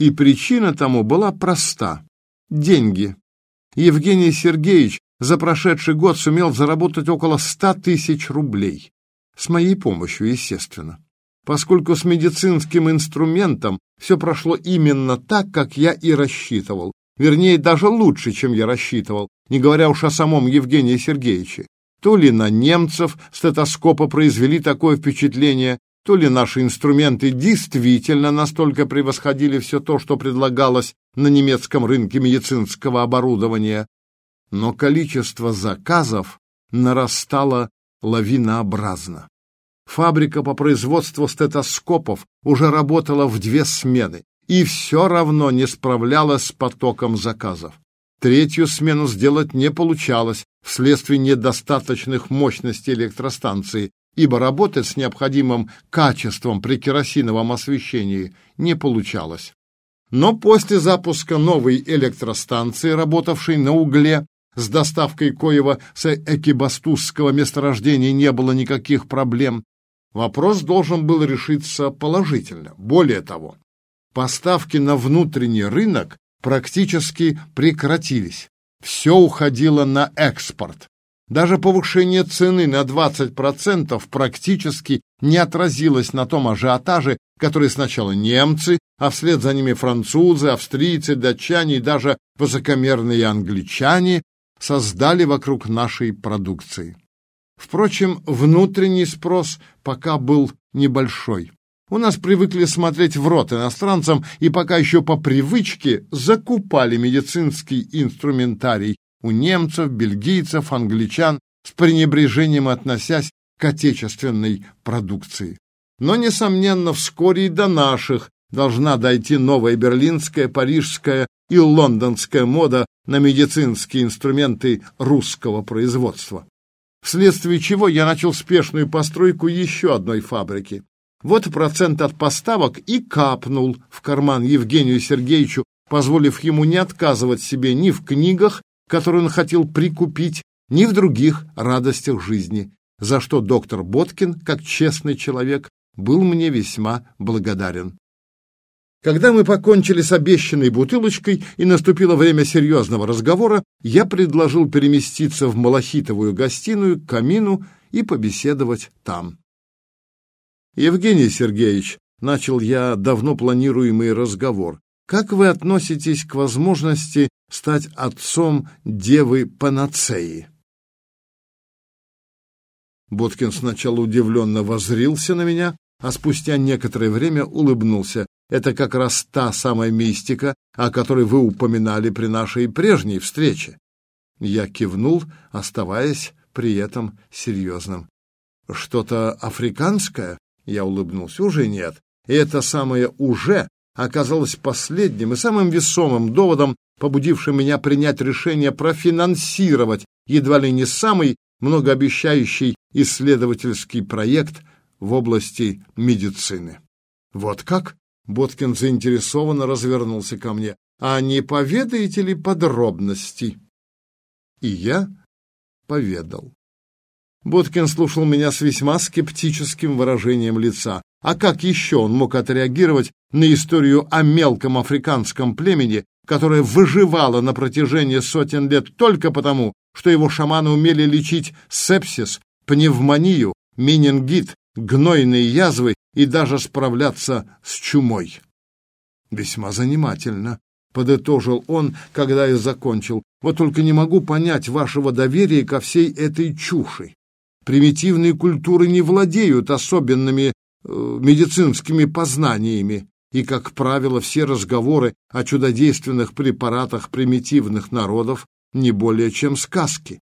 И причина тому была проста – деньги. Евгений Сергеевич за прошедший год сумел заработать около ста тысяч рублей. С моей помощью, естественно. Поскольку с медицинским инструментом все прошло именно так, как я и рассчитывал. Вернее, даже лучше, чем я рассчитывал, не говоря уж о самом Евгении Сергеевиче. То ли на немцев стетоскопа произвели такое впечатление, то ли наши инструменты действительно настолько превосходили все то, что предлагалось на немецком рынке медицинского оборудования. Но количество заказов нарастало лавинообразно. Фабрика по производству стетоскопов уже работала в две смены и все равно не справлялась с потоком заказов. Третью смену сделать не получалось вследствие недостаточных мощностей электростанции, ибо работать с необходимым качеством при керосиновом освещении не получалось. Но после запуска новой электростанции, работавшей на угле, с доставкой коева с экибастузского месторождения не было никаких проблем. Вопрос должен был решиться положительно. Более того, поставки на внутренний рынок практически прекратились. Все уходило на экспорт. Даже повышение цены на 20% практически не отразилось на том ажиотаже, который сначала немцы, а вслед за ними французы, австрийцы, датчане и даже высокомерные англичане создали вокруг нашей продукции. Впрочем, внутренний спрос пока был небольшой. У нас привыкли смотреть в рот иностранцам и пока еще по привычке закупали медицинский инструментарий у немцев, бельгийцев, англичан, с пренебрежением относясь к отечественной продукции. Но, несомненно, вскоре и до наших должна дойти новая берлинская, парижская и лондонская мода на медицинские инструменты русского производства. Вследствие чего я начал спешную постройку еще одной фабрики. Вот процент от поставок и капнул в карман Евгению Сергеевичу, позволив ему не отказывать себе ни в книгах, которые он хотел прикупить, ни в других радостях жизни, за что доктор Боткин, как честный человек, был мне весьма благодарен. Когда мы покончили с обещанной бутылочкой и наступило время серьезного разговора, я предложил переместиться в малахитовую гостиную к камину и побеседовать там. Евгений Сергеевич, начал я давно планируемый разговор, как вы относитесь к возможности стать отцом девы Панацеи? Боткин сначала удивленно возрился на меня, а спустя некоторое время улыбнулся. Это как раз та самая мистика, о которой вы упоминали при нашей прежней встрече. Я кивнул, оставаясь при этом серьезным. Что-то африканское? Я улыбнулся. Уже нет. И это самое «уже» оказалось последним и самым весомым доводом, побудившим меня принять решение профинансировать едва ли не самый многообещающий исследовательский проект в области медицины. Вот как? Боткин заинтересованно развернулся ко мне. А не поведаете ли подробности? И я поведал. Боткин слушал меня с весьма скептическим выражением лица. А как еще он мог отреагировать на историю о мелком африканском племени, которое выживало на протяжении сотен лет только потому, что его шаманы умели лечить сепсис, пневмонию, менингит, гнойные язвы и даже справляться с чумой. Весьма занимательно, подытожил он, когда я закончил. Вот только не могу понять вашего доверия ко всей этой чуши. Примитивные культуры не владеют особенными э, медицинскими познаниями, и, как правило, все разговоры о чудодейственных препаратах примитивных народов не более чем сказки.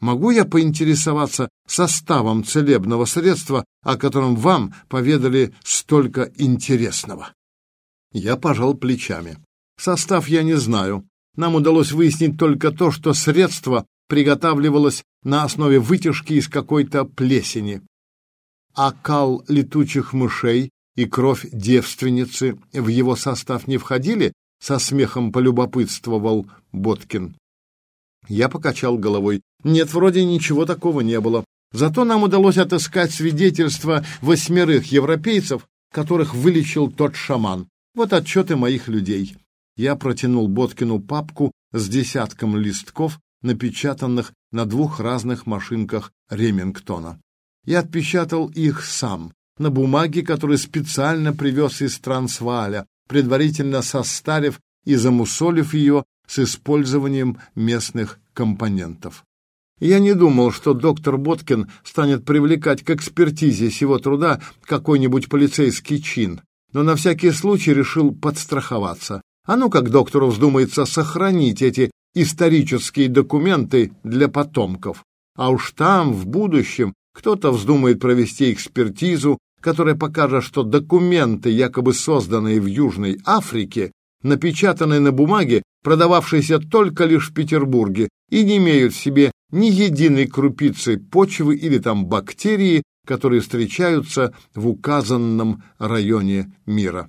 Могу я поинтересоваться составом целебного средства, о котором вам поведали столько интересного?» Я пожал плечами. «Состав я не знаю. Нам удалось выяснить только то, что средство приготавливалось на основе вытяжки из какой-то плесени. А кал летучих мышей и кровь девственницы в его состав не входили?» — со смехом полюбопытствовал Боткин. Я покачал головой. Нет, вроде ничего такого не было. Зато нам удалось отыскать свидетельства восьмерых европейцев, которых вылечил тот шаман. Вот отчеты моих людей. Я протянул Боткину папку с десятком листков, напечатанных на двух разных машинках Ремингтона. Я отпечатал их сам, на бумаге, которую специально привез из Трансваля, предварительно состарив и замусолив ее с использованием местных компонентов. Я не думал, что доктор Боткин станет привлекать к экспертизе сего труда какой-нибудь полицейский чин, но на всякий случай решил подстраховаться. А ну как доктору вздумается сохранить эти исторические документы для потомков. А уж там, в будущем, кто-то вздумает провести экспертизу, которая покажет, что документы, якобы созданные в Южной Африке, напечатанные на бумаге, продававшиеся только лишь в Петербурге, и не имеют в себе ни единой крупицы почвы или там бактерии, которые встречаются в указанном районе мира.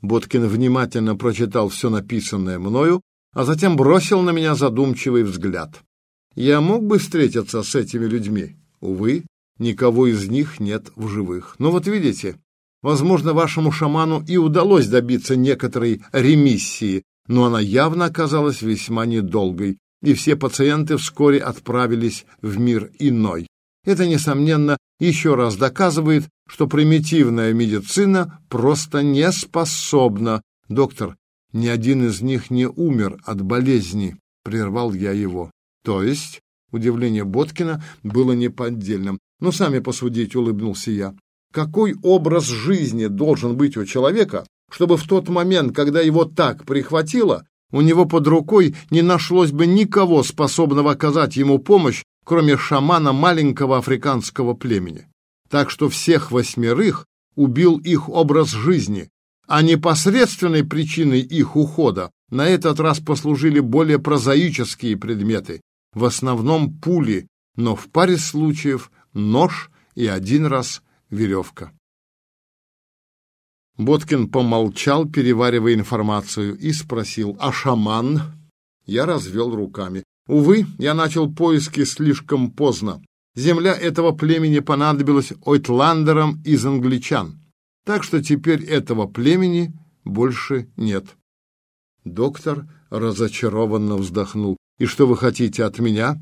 Боткин внимательно прочитал все написанное мною, а затем бросил на меня задумчивый взгляд. Я мог бы встретиться с этими людьми? Увы, никого из них нет в живых. Но вот видите, возможно, вашему шаману и удалось добиться некоторой ремиссии, но она явно оказалась весьма недолгой, и все пациенты вскоре отправились в мир иной. Это, несомненно, еще раз доказывает, что примитивная медицина просто не способна. Доктор, ни один из них не умер от болезни, прервал я его. То есть, удивление Боткина было неподдельным. Ну, сами посудите, улыбнулся я. Какой образ жизни должен быть у человека, чтобы в тот момент, когда его так прихватило, у него под рукой не нашлось бы никого, способного оказать ему помощь, кроме шамана маленького африканского племени. Так что всех восьмерых убил их образ жизни, а непосредственной причиной их ухода на этот раз послужили более прозаические предметы, в основном пули, но в паре случаев нож и один раз веревка. Боткин помолчал, переваривая информацию, и спросил, а шаман? Я развел руками. Увы, я начал поиски слишком поздно. Земля этого племени понадобилась ойтландерам из англичан. Так что теперь этого племени больше нет. Доктор разочарованно вздохнул. «И что вы хотите от меня?»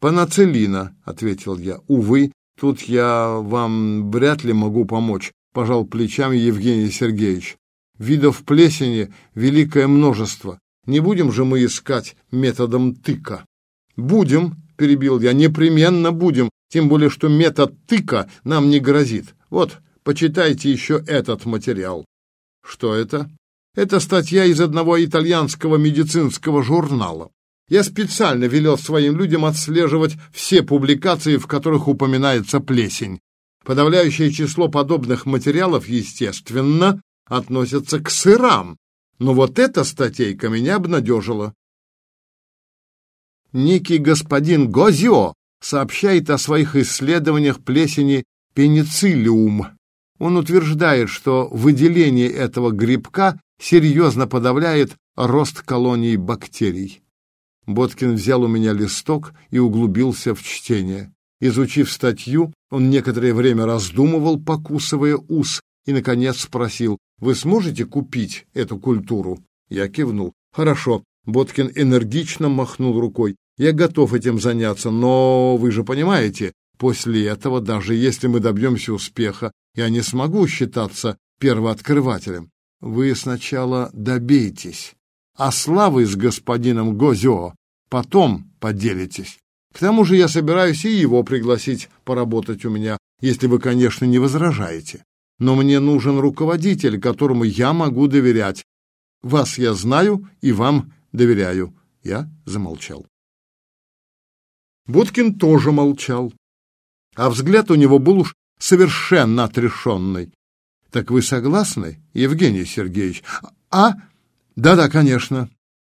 «Панацелина», — ответил я. «Увы, тут я вам вряд ли могу помочь пожал плечами Евгений Сергеевич. Видов плесени великое множество. Не будем же мы искать методом тыка. Будем, перебил я, непременно будем, тем более что метод тыка нам не грозит. Вот, почитайте еще этот материал. Что это? Это статья из одного итальянского медицинского журнала. Я специально велел своим людям отслеживать все публикации, в которых упоминается плесень. Подавляющее число подобных материалов, естественно, относятся к сырам, но вот эта статейка меня обнадежила. Некий господин Гозио сообщает о своих исследованиях плесени пенициллиум. Он утверждает, что выделение этого грибка серьезно подавляет рост колоний бактерий. Боткин взял у меня листок и углубился в чтение. Изучив статью, он некоторое время раздумывал, покусывая ус, и, наконец, спросил, «Вы сможете купить эту культуру?» Я кивнул. «Хорошо». Боткин энергично махнул рукой. «Я готов этим заняться, но вы же понимаете, после этого, даже если мы добьемся успеха, я не смогу считаться первооткрывателем. Вы сначала добейтесь, а славы с господином Гозио потом поделитесь. К тому же я собираюсь и его пригласить поработать у меня, если вы, конечно, не возражаете. Но мне нужен руководитель, которому я могу доверять. Вас я знаю и вам доверяю. Я замолчал. Будкин тоже молчал, а взгляд у него был уж совершенно отрешенный. Так вы согласны, Евгений Сергеевич? А? Да-да, конечно.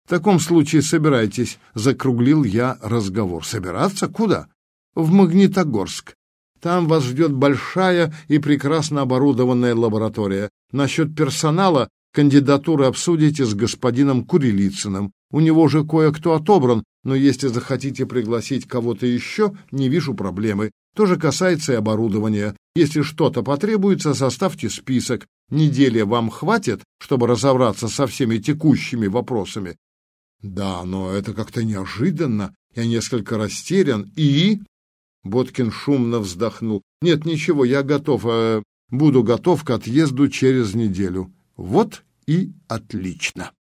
В таком случае собирайтесь, закруглил я разговор. Собираться куда? В Магнитогорск. Там вас ждет большая и прекрасно оборудованная лаборатория. Насчет персонала кандидатуры обсудите с господином Курилицыным. У него же кое-кто отобран, но если захотите пригласить кого-то еще, не вижу проблемы. То же касается и оборудования. Если что-то потребуется, составьте список. Недели вам хватит, чтобы разобраться со всеми текущими вопросами? Да, но это как-то неожиданно. Я несколько растерян. И... Боткин шумно вздохнул. Нет, ничего, я готов. Э, буду готов к отъезду через неделю. Вот и отлично.